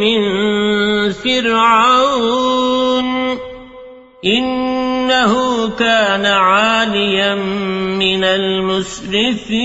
من فرعون إنه كان عاليا من المسرفين.